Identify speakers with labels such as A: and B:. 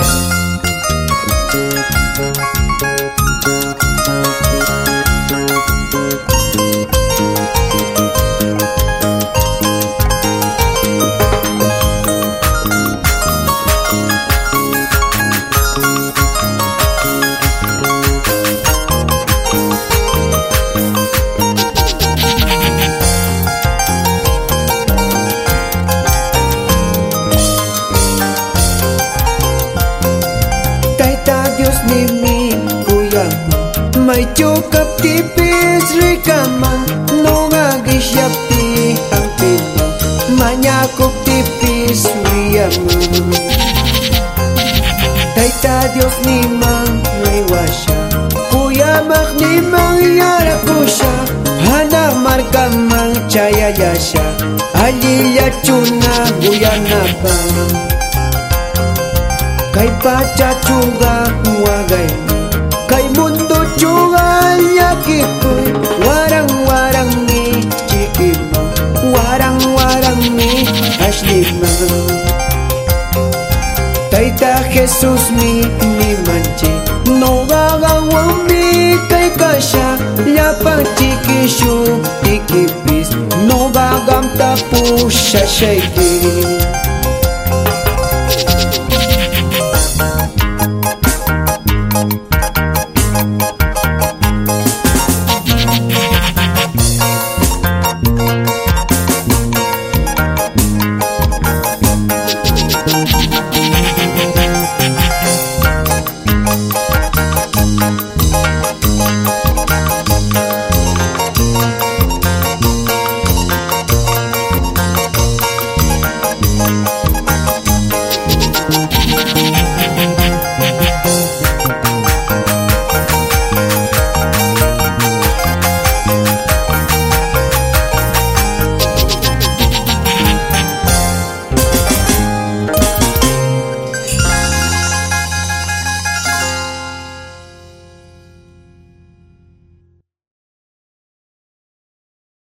A: Taita Dios ni mi kuyama May chukap tipis rikaman Nung agisyap ti ang pino Manyakop tipis wiyaman Taita Dios ni mang may wasya Kuyamak ni mang yara ko siya Hana marka mang chaya yasya Aliya chuna guyana ba Kay pacha chunga wagay Kay mundo chunga yakikoy Warang warang ni Warang warang ni Taita Jesus mi ni manchi No gagawang mi kay kasya Lapang chikisyo tikipis No gagam siya siya Música